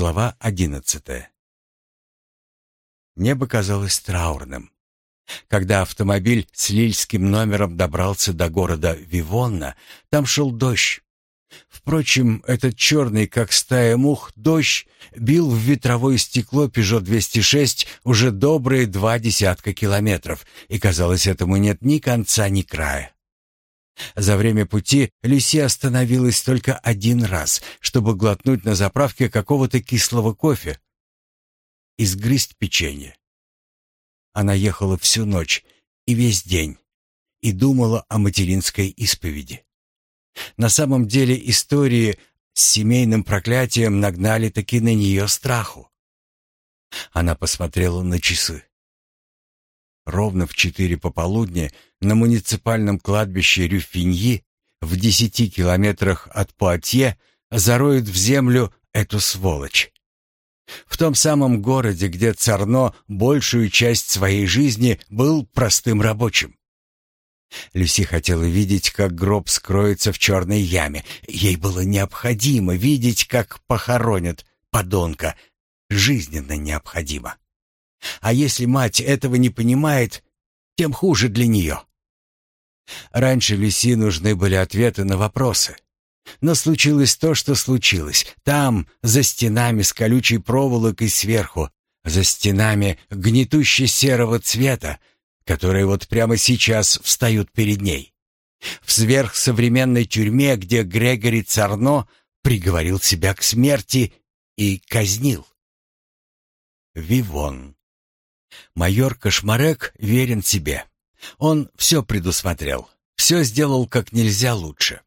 Глава одиннадцатая. Небо казалось траурным. Когда автомобиль с лильским номером добрался до города Вивонна, там шел дождь. Впрочем, этот черный, как стая мух, дождь бил в ветровое стекло Peugeot 206 уже добрые два десятка километров, и, казалось, этому нет ни конца, ни края. За время пути Люси остановилась только один раз, чтобы глотнуть на заправке какого-то кислого кофе и сгрызть печенье. Она ехала всю ночь и весь день и думала о материнской исповеди. На самом деле истории с семейным проклятием нагнали таки на нее страху. Она посмотрела на часы. Ровно в четыре пополудни на муниципальном кладбище Рюфиньи в десяти километрах от Пуатье зароют в землю эту сволочь. В том самом городе, где Царно большую часть своей жизни был простым рабочим. Люси хотела видеть, как гроб скроется в черной яме. Ей было необходимо видеть, как похоронят подонка. Жизненно необходимо. А если мать этого не понимает, тем хуже для нее. Раньше Люси нужны были ответы на вопросы. Но случилось то, что случилось. Там, за стенами с колючей проволокой сверху, за стенами гнетуще серого цвета, которые вот прямо сейчас встают перед ней. В сверхсовременной тюрьме, где Грегори Царно приговорил себя к смерти и казнил. Вивон. Майор Кошмарек верен себе. Он все предусмотрел, все сделал как нельзя лучше.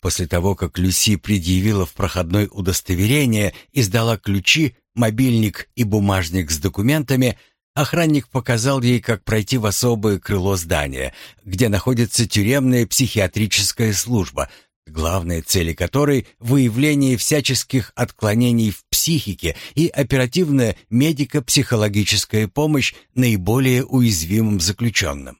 После того, как Люси предъявила в проходной удостоверение и сдала ключи, мобильник и бумажник с документами, Охранник показал ей, как пройти в особое крыло здания, где находится тюремная психиатрическая служба, главные цели которой — выявление всяческих отклонений в психике и оперативная медико-психологическая помощь наиболее уязвимым заключенным.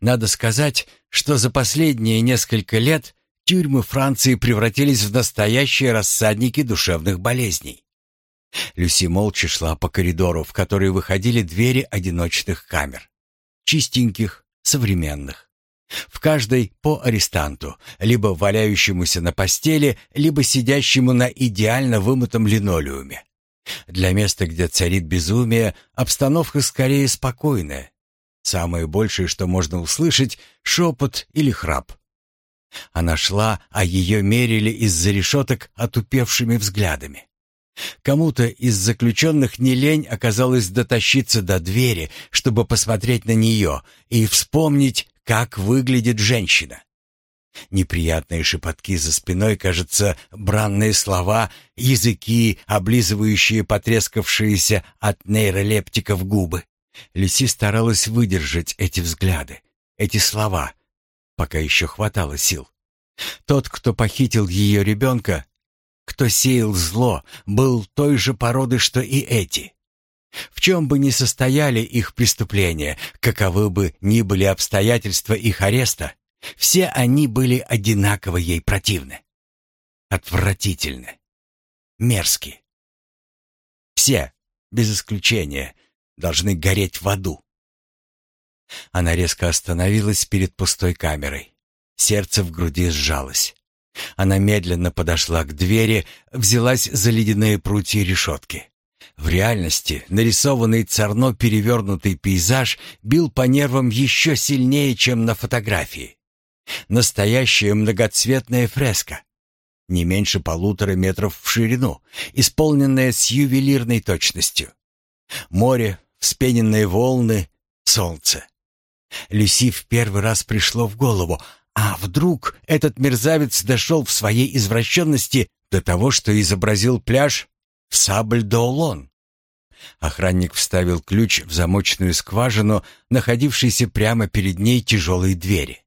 Надо сказать, что за последние несколько лет тюрьмы Франции превратились в настоящие рассадники душевных болезней. Люси молча шла по коридору, в который выходили двери одиночных камер. Чистеньких, современных. В каждой по арестанту, либо валяющемуся на постели, либо сидящему на идеально вымытом линолеуме. Для места, где царит безумие, обстановка скорее спокойная. Самое большее, что можно услышать, шепот или храп. Она шла, а ее мерили из-за решеток отупевшими взглядами. Кому-то из заключенных не лень оказалось дотащиться до двери, чтобы посмотреть на нее и вспомнить, как выглядит женщина. Неприятные шепотки за спиной, кажется, бранные слова, языки, облизывающие потрескавшиеся от нейролептиков губы. Люси старалась выдержать эти взгляды, эти слова, пока еще хватало сил. Тот, кто похитил ее ребенка, кто сеял зло, был той же породы, что и эти. В чем бы ни состояли их преступления, каковы бы ни были обстоятельства их ареста, все они были одинаково ей противны. Отвратительны. Мерзки. Все, без исключения, должны гореть в аду. Она резко остановилась перед пустой камерой. Сердце в груди сжалось. Она медленно подошла к двери, взялась за ледяные прутья решетки. В реальности нарисованный царно перевернутый пейзаж бил по нервам еще сильнее, чем на фотографии. Настоящая многоцветная фреска, не меньше полутора метров в ширину, исполненная с ювелирной точностью. Море, вспененные волны, солнце. Люси в первый раз пришло в голову, а вдруг этот мерзавец дошел в своей извращенности до того, что изобразил пляж Сабль-Доулон? Охранник вставил ключ в замочную скважину, находившейся прямо перед ней тяжелой двери.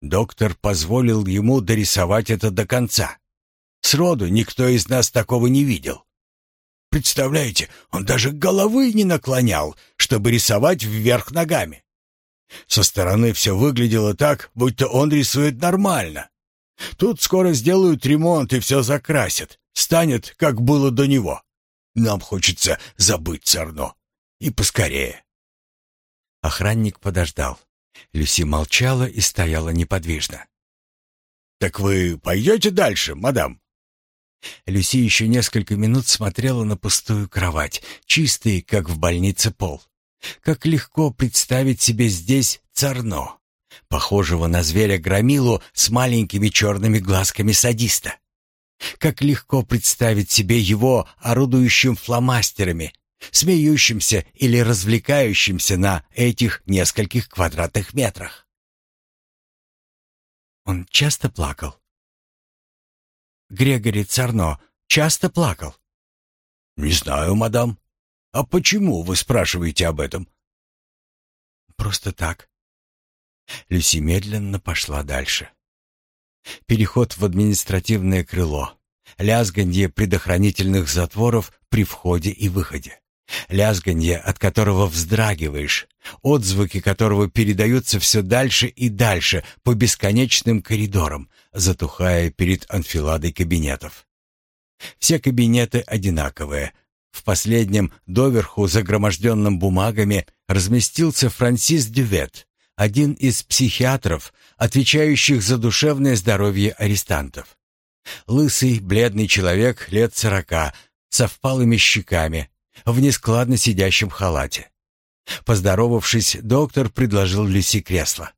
Доктор позволил ему дорисовать это до конца. Сроду никто из нас такого не видел. Представляете, он даже головы не наклонял, чтобы рисовать вверх ногами. Со стороны все выглядело так, будто он рисует нормально. Тут скоро сделают ремонт и все закрасят, станет, как было до него. Нам хочется забыть Царно. И поскорее. Охранник подождал. Люси молчала и стояла неподвижно. «Так вы пойдете дальше, мадам?» Люси еще несколько минут смотрела на пустую кровать, чистый, как в больнице пол. Как легко представить себе здесь Царно, похожего на зверя-громилу с маленькими черными глазками садиста. Как легко представить себе его орудующим фломастерами, смеющимся или развлекающимся на этих нескольких квадратных метрах. Он часто плакал. Грегори Царно часто плакал. «Не знаю, мадам. А почему вы спрашиваете об этом?» «Просто так». Люси медленно пошла дальше. Переход в административное крыло. Лязганье предохранительных затворов при входе и выходе. Лязганье, от которого вздрагиваешь, отзвуки которого передаются все дальше и дальше по бесконечным коридорам, затухая перед анфиладой кабинетов. Все кабинеты одинаковые. В последнем, доверху загроможденном бумагами, разместился Франсис Дювет, один из психиатров, отвечающих за душевное здоровье арестантов. Лысый, бледный человек лет сорока, со впалыми щеками, в нескладно сидящем халате. Поздоровавшись, доктор предложил Люси кресло.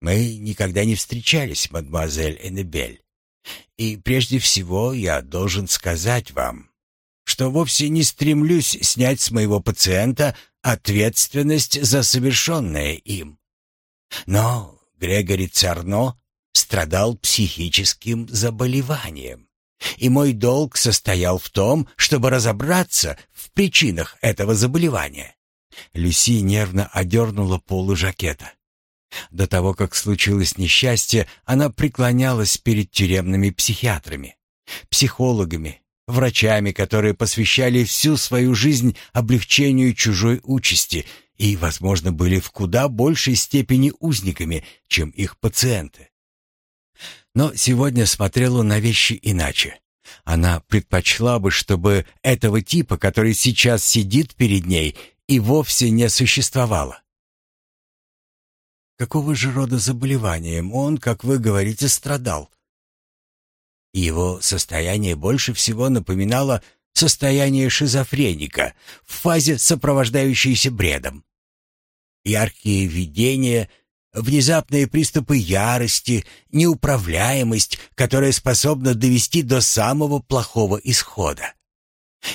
«Мы никогда не встречались, мадемуазель Эннебель. И прежде всего я должен сказать вам, что вовсе не стремлюсь снять с моего пациента ответственность за совершенное им. Но Грегори Царно страдал психическим заболеванием. И мой долг состоял в том, чтобы разобраться в причинах этого заболевания. Люси нервно одернула полу жакета. До того, как случилось несчастье, она преклонялась перед тюремными психиатрами, психологами, врачами, которые посвящали всю свою жизнь облегчению чужой участи и, возможно, были в куда большей степени узниками, чем их пациенты. Но сегодня смотрела на вещи иначе. Она предпочла бы, чтобы этого типа, который сейчас сидит перед ней, и вовсе не существовало. Какого же рода заболеванием он, как вы говорите, страдал? Его состояние больше всего напоминало состояние шизофреника в фазе, сопровождающейся бредом. Яркие видения, внезапные приступы ярости, неуправляемость, которая способна довести до самого плохого исхода.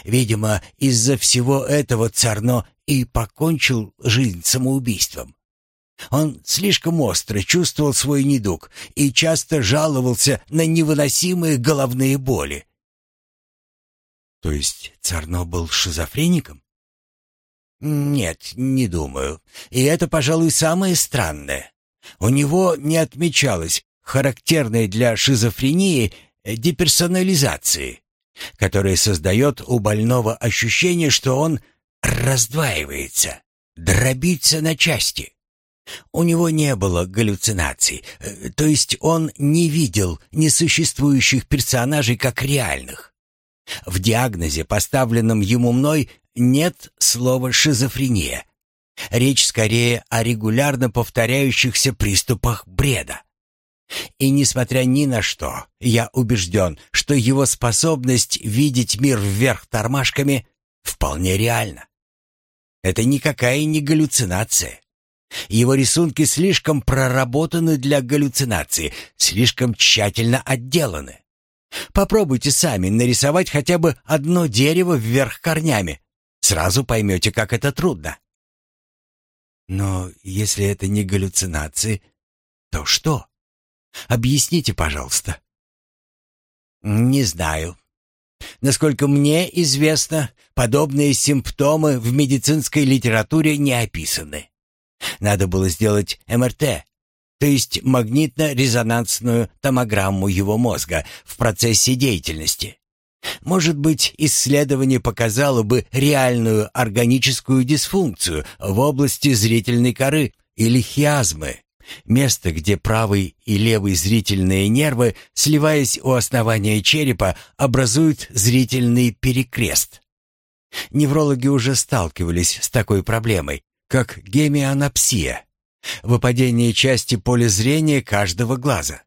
Видимо, из-за всего этого Царно и покончил жизнь самоубийством. Он слишком остро чувствовал свой недуг и часто жаловался на невыносимые головные боли. То есть Царно был шизофреником? Нет, не думаю. И это, пожалуй, самое странное. У него не отмечалось характерной для шизофрении деперсонализации, которая создает у больного ощущение, что он раздваивается, дробится на части. У него не было галлюцинаций, э, то есть он не видел несуществующих персонажей как реальных. В диагнозе, поставленном ему мной, нет слова «шизофрения». Речь скорее о регулярно повторяющихся приступах бреда. И несмотря ни на что, я убежден, что его способность видеть мир вверх тормашками вполне реальна. Это никакая не галлюцинация. Его рисунки слишком проработаны для галлюцинации, слишком тщательно отделаны. Попробуйте сами нарисовать хотя бы одно дерево вверх корнями. Сразу поймете, как это трудно. Но если это не галлюцинации, то что? Объясните, пожалуйста. Не знаю. Насколько мне известно, подобные симптомы в медицинской литературе не описаны. Надо было сделать МРТ, то есть магнитно-резонансную томограмму его мозга в процессе деятельности. Может быть, исследование показало бы реальную органическую дисфункцию в области зрительной коры или хиазмы, Место, где правый и левый зрительные нервы, сливаясь у основания черепа, образуют зрительный перекрест. Неврологи уже сталкивались с такой проблемой, как гемианопсия, выпадение части поля зрения каждого глаза.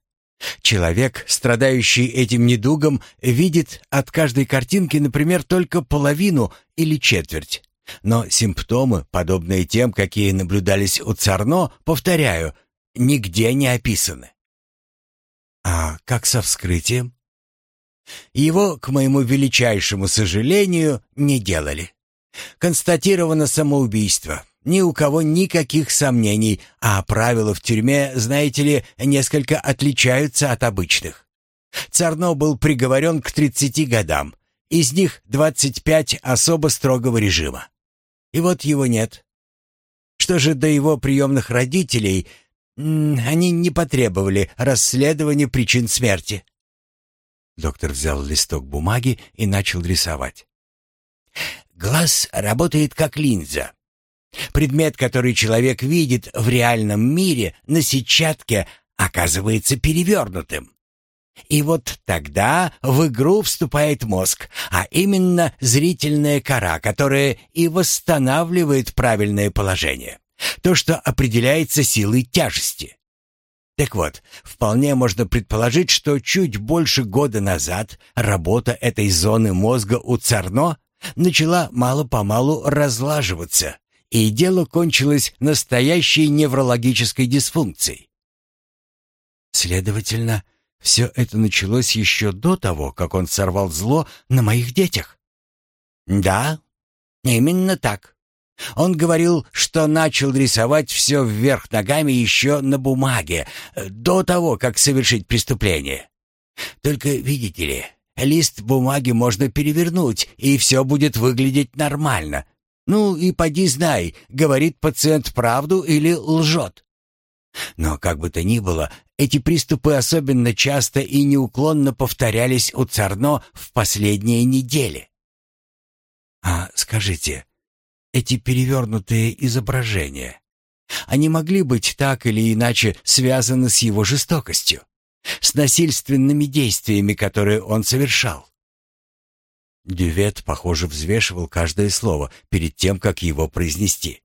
Человек, страдающий этим недугом, видит от каждой картинки, например, только половину или четверть. Но симптомы, подобные тем, какие наблюдались у Царно, повторяю, нигде не описаны. А как со вскрытием? Его, к моему величайшему сожалению, не делали. Констатировано самоубийство. Ни у кого никаких сомнений, а правила в тюрьме, знаете ли, несколько отличаются от обычных. Царно был приговорен к 30 годам, из них 25 особо строгого режима. И вот его нет. Что же до его приемных родителей, они не потребовали расследования причин смерти. Доктор взял листок бумаги и начал рисовать. Глаз работает как линза. Предмет, который человек видит в реальном мире на сетчатке, оказывается перевернутым. И вот тогда в игру вступает мозг, а именно зрительная кора, которая и восстанавливает правильное положение. То, что определяется силой тяжести. Так вот, вполне можно предположить, что чуть больше года назад работа этой зоны мозга у Царно начала мало-помалу разлаживаться, и дело кончилось настоящей неврологической дисфункцией. Следовательно, все это началось еще до того, как он сорвал зло на моих детях. Да, именно так. Он говорил, что начал рисовать все вверх ногами еще на бумаге, до того, как совершить преступление. Только, видите ли, лист бумаги можно перевернуть, и все будет выглядеть нормально. Ну и поди знай, говорит пациент правду или лжет. Но как бы то ни было, эти приступы особенно часто и неуклонно повторялись у Царно в последние недели. А скажите, эти перевернутые изображения, они могли быть так или иначе связаны с его жестокостью, с насильственными действиями, которые он совершал? Дювет, похоже, взвешивал каждое слово перед тем, как его произнести.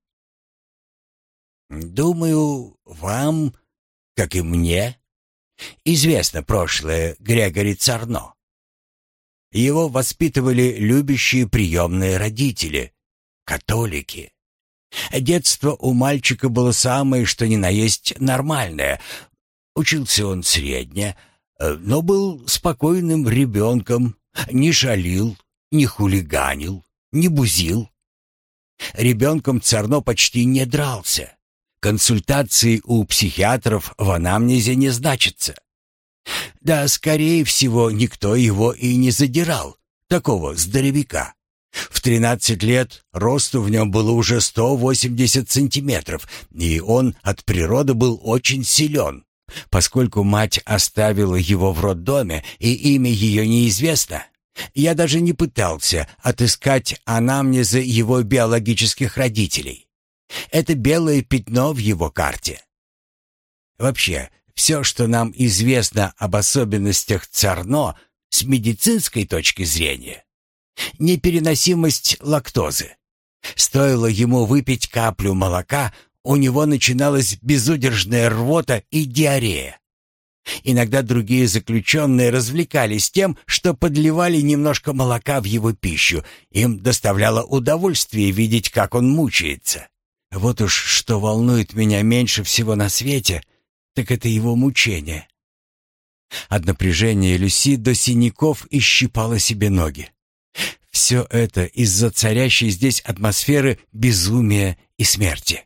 «Думаю, вам, как и мне, известно прошлое Грегори Царно. Его воспитывали любящие приемные родители, католики. Детство у мальчика было самое, что ни на есть нормальное. Учился он средне, но был спокойным ребенком, не шалил, не хулиганил, не бузил. Ребенком Царно почти не дрался. Консультации у психиатров в анамнезе не значится. Да, скорее всего, никто его и не задирал, такого здоровяка. В 13 лет росту в нем было уже 180 сантиметров, и он от природы был очень силен. Поскольку мать оставила его в роддоме и имя ее неизвестно, я даже не пытался отыскать анамнезы его биологических родителей. Это белое пятно в его карте. Вообще, все, что нам известно об особенностях Царно с медицинской точки зрения, непереносимость лактозы. Стоило ему выпить каплю молока, у него начиналась безудержная рвота и диарея. Иногда другие заключенные развлекались тем, что подливали немножко молока в его пищу. Им доставляло удовольствие видеть, как он мучается. Вот уж что волнует меня меньше всего на свете, так это его мучение. От напряжения Люси до синяков исщипала себе ноги. Все это из-за царящей здесь атмосферы безумия и смерти.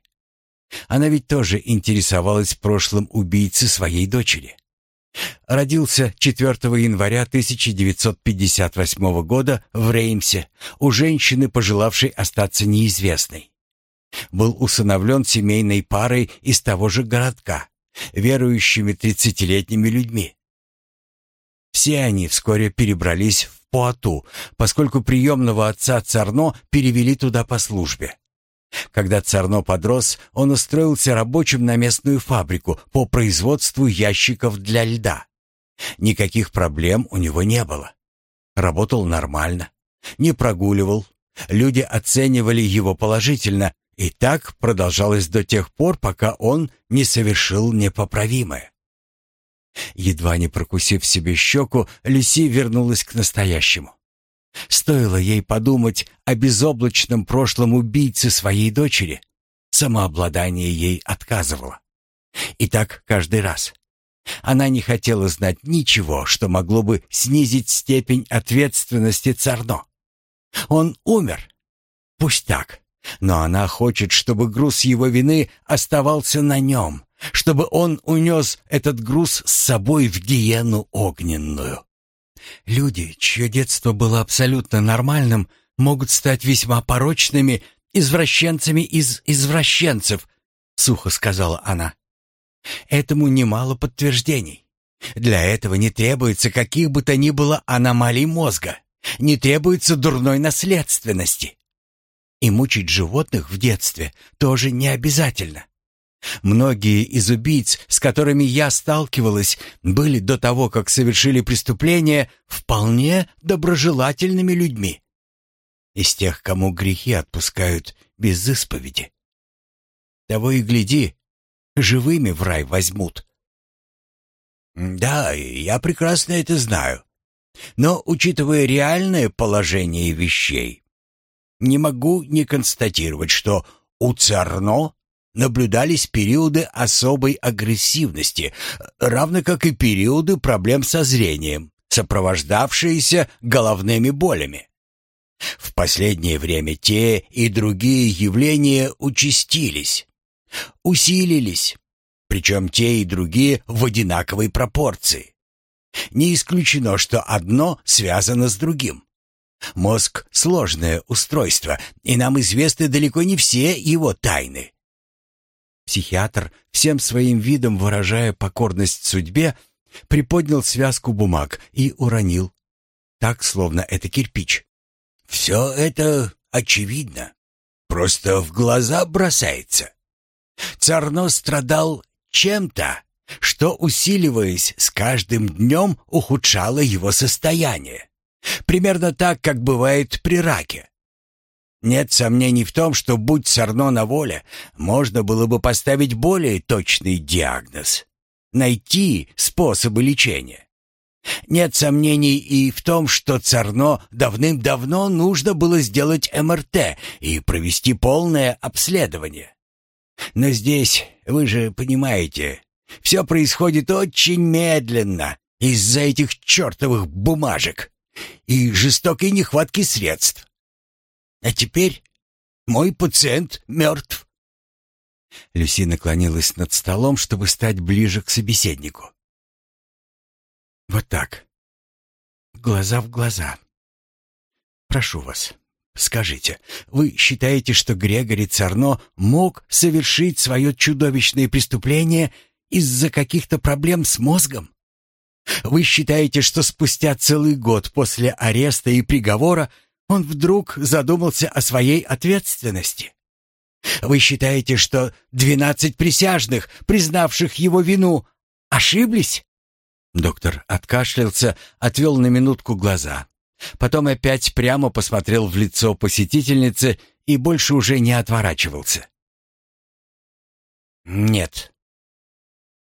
Она ведь тоже интересовалась прошлым убийцы своей дочери. Родился 4 января 1958 года в Реймсе у женщины, пожелавшей остаться неизвестной был усыновлен семейной парой из того же городка, верующими тридцатилетними людьми. Все они вскоре перебрались в Пуату, поскольку приемного отца Царно перевели туда по службе. Когда Царно подрос, он устроился рабочим на местную фабрику по производству ящиков для льда. Никаких проблем у него не было. Работал нормально, не прогуливал. Люди оценивали его положительно, и так продолжалось до тех пор, пока он не совершил непоправимое. Едва не прокусив себе щеку, Люси вернулась к настоящему. Стоило ей подумать о безоблачном прошлом убийце своей дочери, самообладание ей отказывало. И так каждый раз. Она не хотела знать ничего, что могло бы снизить степень ответственности Царно. Он умер. Пусть так. Но она хочет, чтобы груз его вины оставался на нем, чтобы он унес этот груз с собой в гиену огненную. Люди, чье детство было абсолютно нормальным, могут стать весьма порочными извращенцами из извращенцев, сухо сказала она. Этому немало подтверждений. Для этого не требуется каких бы то ни было аномалий мозга, не требуется дурной наследственности. И мучить животных в детстве тоже не обязательно. Многие из убийц, с которыми я сталкивалась, были до того, как совершили преступление, вполне доброжелательными людьми. Из тех, кому грехи отпускают без исповеди. Того и гляди, живыми в рай возьмут. Да, я прекрасно это знаю. Но, учитывая реальное положение вещей, не могу не констатировать, что у Царно наблюдались периоды особой агрессивности, равно как и периоды проблем со зрением, сопровождавшиеся головными болями. В последнее время те и другие явления участились, усилились, причем те и другие в одинаковой пропорции. Не исключено, что одно связано с другим. Мозг — сложное устройство, и нам известны далеко не все его тайны. Психиатр, всем своим видом выражая покорность судьбе, приподнял связку бумаг и уронил. Так, словно это кирпич. «Все это очевидно. Просто в глаза бросается. Царно страдал чем-то, что, усиливаясь с каждым днем, ухудшало его состояние. Примерно так, как бывает при раке. Нет сомнений в том, что будь Сарно на воле, можно было бы поставить более точный диагноз, найти способы лечения. Нет сомнений и в том, что Царно давным-давно нужно было сделать МРТ и провести полное обследование. Но здесь, вы же понимаете, все происходит очень медленно из-за этих чертовых бумажек и жестокой нехватки средств. А теперь мой пациент мертв. Люси наклонилась над столом, чтобы стать ближе к собеседнику. Вот так. Глаза в глаза. Прошу вас, скажите, вы считаете, что Грегори Царно мог совершить свое чудовищное преступление из-за каких-то проблем с мозгом? Вы считаете, что спустя целый год после ареста и приговора он вдруг задумался о своей ответственности. Вы считаете, что двенадцать присяжных, признавших его вину, ошиблись? Доктор откашлялся, отвел на минутку глаза. Потом опять прямо посмотрел в лицо посетительницы и больше уже не отворачивался. Нет.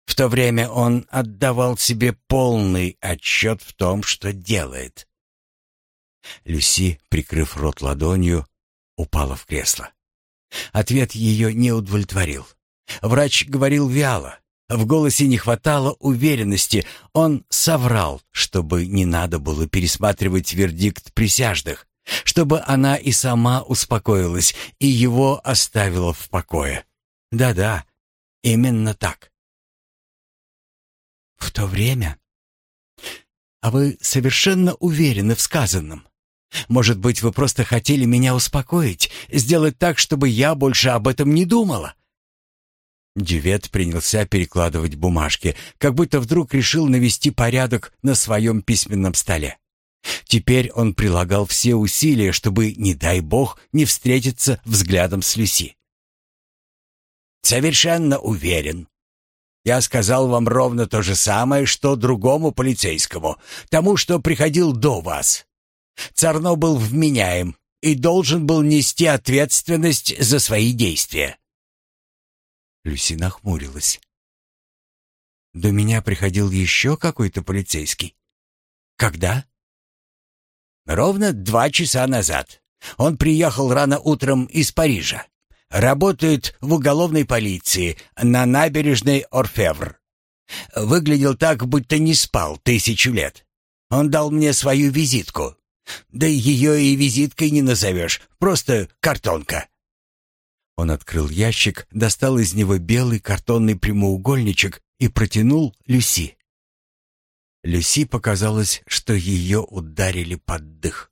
В то время он отдавал себе полный отчет в том, что делает. Люси, прикрыв рот ладонью, упала в кресло. Ответ ее не удовлетворил. Врач говорил вяло. В голосе не хватало уверенности. Он соврал, чтобы не надо было пересматривать вердикт присяжных, чтобы она и сама успокоилась и его оставила в покое. Да-да, именно так. В то время... А вы совершенно уверены в сказанном? Может быть, вы просто хотели меня успокоить, сделать так, чтобы я больше об этом не думала?» Дювет принялся перекладывать бумажки, как будто вдруг решил навести порядок на своем письменном столе. Теперь он прилагал все усилия, чтобы, не дай бог, не встретиться взглядом с Люси. «Совершенно уверен. Я сказал вам ровно то же самое, что другому полицейскому, тому, что приходил до вас. Царно был вменяем и должен был нести ответственность за свои действия». Люси нахмурилась. «До меня приходил еще какой-то полицейский. Когда?» Ровно два часа назад. Он приехал рано утром из Парижа. Работает в уголовной полиции на набережной Орфевр. Выглядел так, будто не спал тысячу лет. Он дал мне свою визитку. Да ее и визиткой не назовешь, просто картонка. Он открыл ящик, достал из него белый картонный прямоугольничек и протянул Люси. Люси показалось, что ее ударили под дых.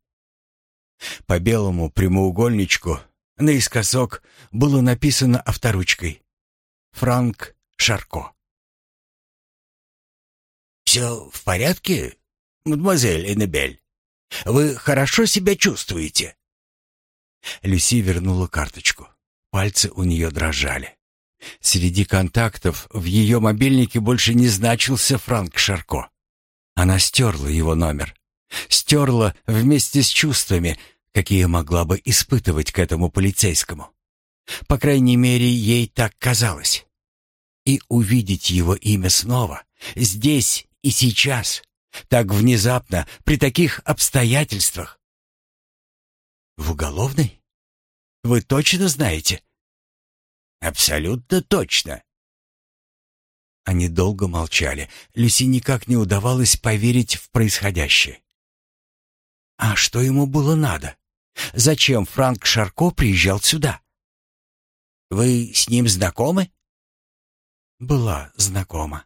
По белому прямоугольничку наискосок было написано авторучкой «Франк Шарко». «Все в порядке, мадемуазель Эннебель? Вы хорошо себя чувствуете?» Люси вернула карточку. Пальцы у нее дрожали. Среди контактов в ее мобильнике больше не значился Франк Шарко. Она стерла его номер. Стерла вместе с чувствами, какие могла бы испытывать к этому полицейскому. По крайней мере, ей так казалось. И увидеть его имя снова, здесь и сейчас, так внезапно, при таких обстоятельствах. В уголовной? Вы точно знаете? Абсолютно точно. Они долго молчали. Люси никак не удавалось поверить в происходящее. А что ему было надо? Зачем Франк Шарко приезжал сюда? Вы с ним знакомы? Была знакома.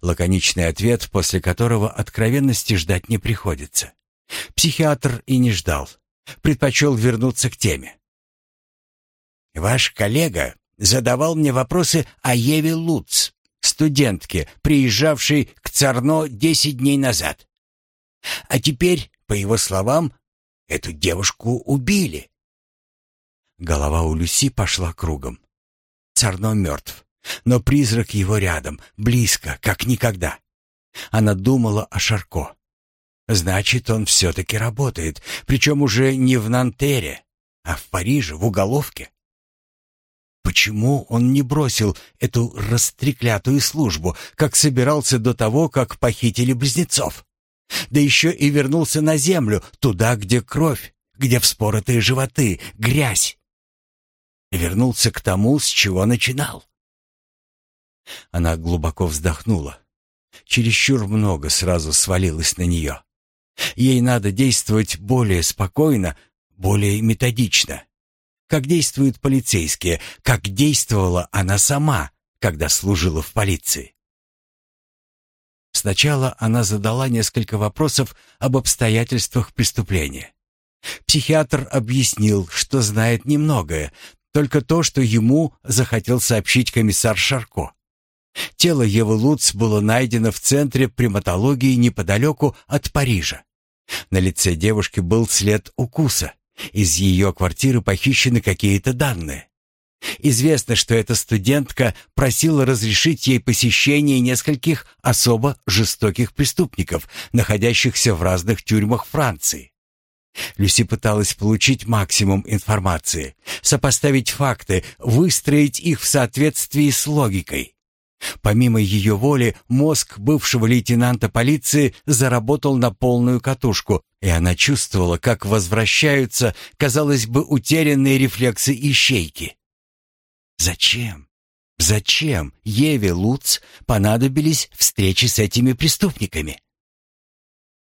Лаконичный ответ, после которого откровенности ждать не приходится. Психиатр и не ждал. Предпочел вернуться к теме. «Ваш коллега задавал мне вопросы о Еве Луц студентке, приезжавшей к Царно десять дней назад. А теперь, по его словам, эту девушку убили. Голова у Люси пошла кругом. Царно мертв, но призрак его рядом, близко, как никогда. Она думала о Шарко. Значит, он все-таки работает, причем уже не в Нантере, а в Париже, в уголовке. Почему он не бросил эту растреклятую службу, как собирался до того, как похитили близнецов? Да еще и вернулся на землю, туда, где кровь, где вспоротые животы, грязь. Вернулся к тому, с чего начинал. Она глубоко вздохнула. Чересчур много сразу свалилось на нее. Ей надо действовать более спокойно, более методично как действуют полицейские, как действовала она сама, когда служила в полиции. Сначала она задала несколько вопросов об обстоятельствах преступления. Психиатр объяснил, что знает немногое, только то, что ему захотел сообщить комиссар Шарко. Тело Евы Луц было найдено в центре приматологии неподалеку от Парижа. На лице девушки был след укуса. Из ее квартиры похищены какие-то данные. Известно, что эта студентка просила разрешить ей посещение нескольких особо жестоких преступников, находящихся в разных тюрьмах Франции. Люси пыталась получить максимум информации, сопоставить факты, выстроить их в соответствии с логикой. Помимо ее воли, мозг бывшего лейтенанта полиции заработал на полную катушку, и она чувствовала, как возвращаются, казалось бы, утерянные рефлексы ищейки. Зачем? Зачем Еве Луц понадобились встречи с этими преступниками?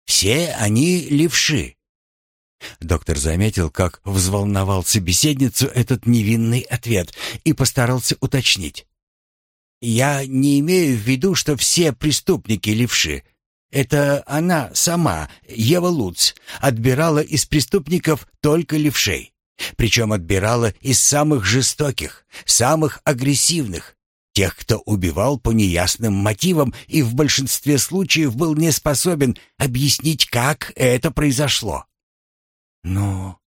Все они левши. Доктор заметил, как взволновал собеседницу этот невинный ответ и постарался уточнить. Я не имею в виду, что все преступники левши. Это она сама, Ева Луц, отбирала из преступников только левшей. Причем отбирала из самых жестоких, самых агрессивных. тех, кто убивал по неясным мотивам и в большинстве случаев был не способен объяснить, как это произошло. Но...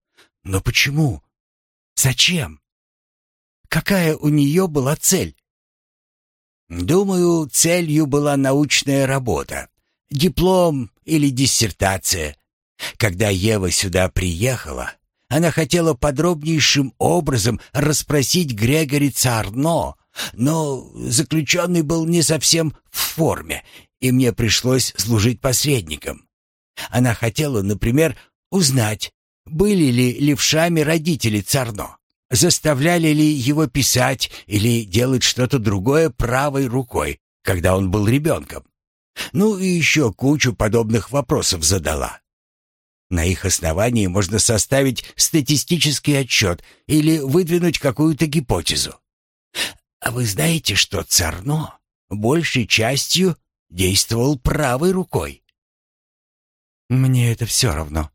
но почему? Зачем? Какая у нее была цель? Думаю, целью была научная работа, диплом или диссертация. Когда Ева сюда приехала, она хотела подробнейшим образом расспросить Грегори Царно, но заключенный был не совсем в форме, и мне пришлось служить посредником. Она хотела, например, узнать, были ли левшами родители Царно, заставляли ли его писать или делать что-то другое правой рукой, когда он был ребенком. Ну и еще кучу подобных вопросов задала. На их основании можно составить статистический отчет или выдвинуть какую-то гипотезу. А вы знаете, что Царно большей частью действовал правой рукой? Мне это все равно.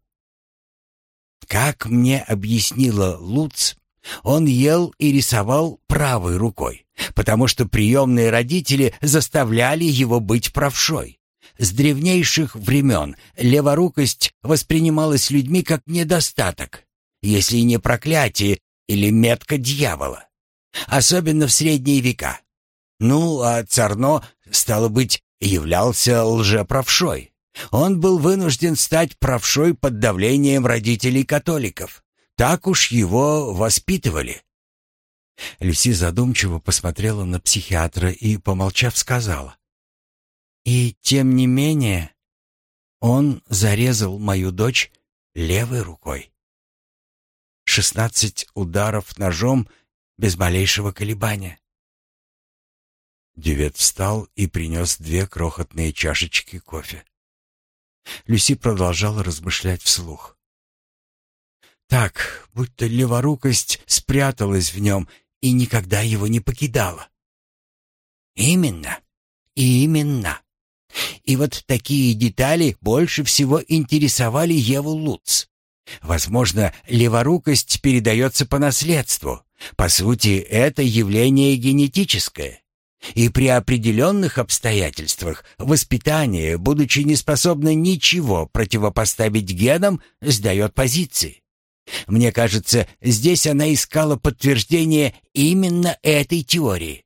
Как мне объяснила Луц, он ел и рисовал правой рукой, потому что приемные родители заставляли его быть правшой. С древнейших времен леворукость воспринималась людьми как недостаток, если не проклятие или метка дьявола особенно в средние века. Ну, а Царно, стало быть, являлся лжеправшой. Он был вынужден стать правшой под давлением родителей-католиков. Так уж его воспитывали. Люси задумчиво посмотрела на психиатра и, помолчав, сказала. «И тем не менее, он зарезал мою дочь левой рукой. Шестнадцать ударов ножом без малейшего колебания. Девет встал и принес две крохотные чашечки кофе. Люси продолжала размышлять вслух. Так, будто леворукость спряталась в нем и никогда его не покидала. Именно, именно. И вот такие детали больше всего интересовали Еву Луц. Возможно, леворукость передается по наследству. По сути, это явление генетическое. И при определенных обстоятельствах воспитание, будучи неспособно ничего противопоставить генам, сдает позиции. Мне кажется, здесь она искала подтверждение именно этой теории.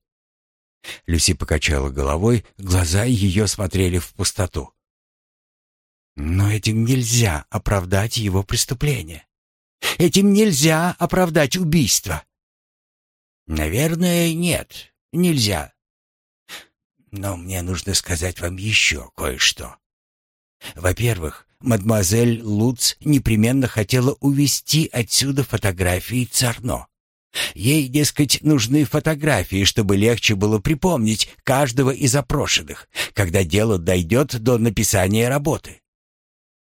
Люси покачала головой, глаза ее смотрели в пустоту. Но этим нельзя оправдать его преступление. Этим нельзя оправдать убийство. Наверное, нет, нельзя. Но мне нужно сказать вам еще кое-что. Во-первых, мадемуазель Луц непременно хотела увести отсюда фотографии Царно. Ей, дескать, нужны фотографии, чтобы легче было припомнить каждого из опрошенных, когда дело дойдет до написания работы.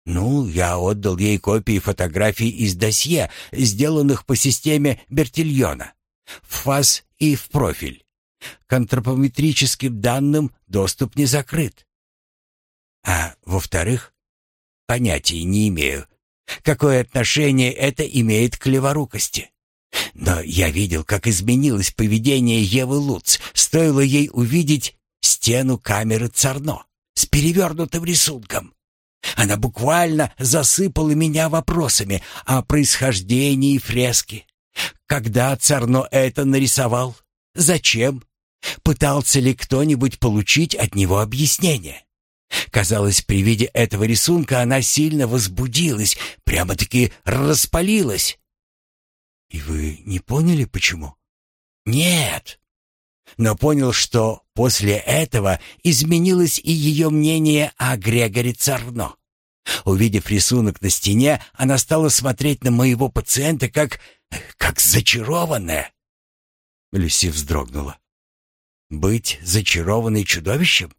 Ну, я отдал ей копии фотографий из досье, сделанных по системе Бертильона в фаз и в профиль. К антропометрическим данным доступ не закрыт. А во-вторых, понятия не имею, какое отношение это имеет к леворукости. Но я видел, как изменилось поведение Евы Луц, стоило ей увидеть стену камеры Царно с перевернутым рисунком. Она буквально засыпала меня вопросами о происхождении фрески, когда Царно это нарисовал? Зачем? Пытался ли кто-нибудь получить от него объяснение? Казалось, при виде этого рисунка она сильно возбудилась, прямо-таки распалилась. И вы не поняли, почему? Нет. Но понял, что после этого изменилось и ее мнение о Грегоре Царно. Увидев рисунок на стене, она стала смотреть на моего пациента как как зачарованная. Люси вздрогнула. Быть зачарованной чудовищем?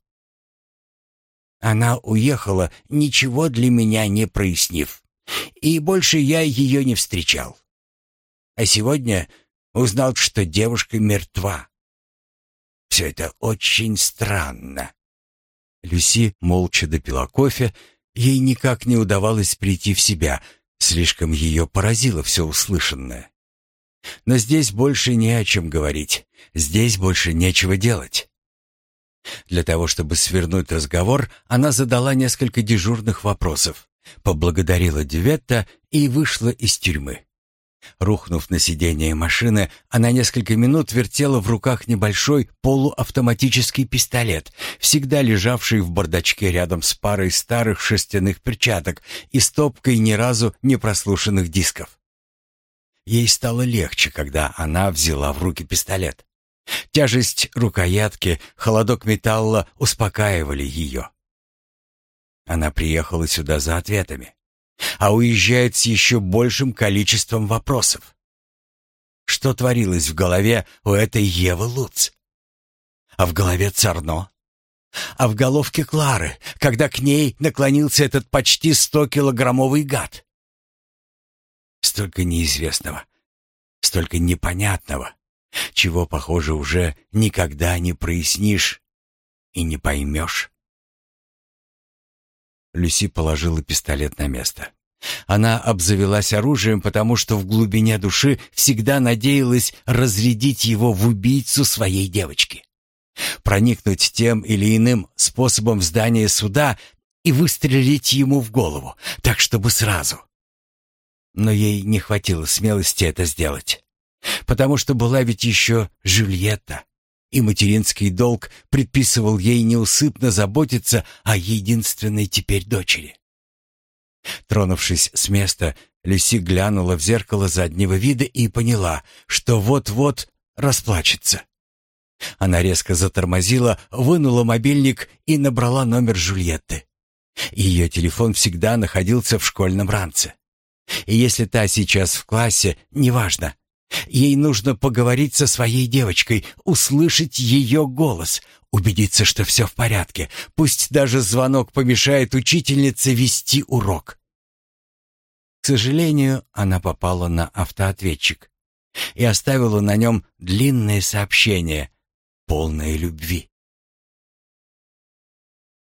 Она уехала, ничего для меня не прояснив, и больше я ее не встречал. А сегодня узнал, что девушка мертва. Все это очень странно. Люси молча допила кофе, ей никак не удавалось прийти в себя — Слишком ее поразило все услышанное. Но здесь больше не о чем говорить. Здесь больше нечего делать. Для того, чтобы свернуть разговор, она задала несколько дежурных вопросов, поблагодарила Дюветта и вышла из тюрьмы. Рухнув на сиденье машины, она несколько минут вертела в руках небольшой полуавтоматический пистолет, всегда лежавший в бардачке рядом с парой старых шерстяных перчаток и стопкой ни разу не прослушанных дисков. Ей стало легче, когда она взяла в руки пистолет. Тяжесть рукоятки, холодок металла успокаивали ее. Она приехала сюда за ответами а уезжает с еще большим количеством вопросов. Что творилось в голове у этой Евы Луц? А в голове Царно? А в головке Клары, когда к ней наклонился этот почти сто-килограммовый гад? Столько неизвестного, столько непонятного, чего, похоже, уже никогда не прояснишь и не поймешь. Люси положила пистолет на место. Она обзавелась оружием, потому что в глубине души всегда надеялась разрядить его в убийцу своей девочки. Проникнуть тем или иным способом в здание суда и выстрелить ему в голову, так чтобы сразу. Но ей не хватило смелости это сделать, потому что была ведь еще Жюльетта и материнский долг предписывал ей неусыпно заботиться о единственной теперь дочери. Тронувшись с места, Люси глянула в зеркало заднего вида и поняла, что вот-вот расплачется. Она резко затормозила, вынула мобильник и набрала номер Жульетты. Ее телефон всегда находился в школьном ранце. И если та сейчас в классе, неважно, Ей нужно поговорить со своей девочкой, услышать ее голос, убедиться, что все в порядке. Пусть даже звонок помешает учительнице вести урок. К сожалению, она попала на автоответчик и оставила на нем длинное сообщение, полное любви.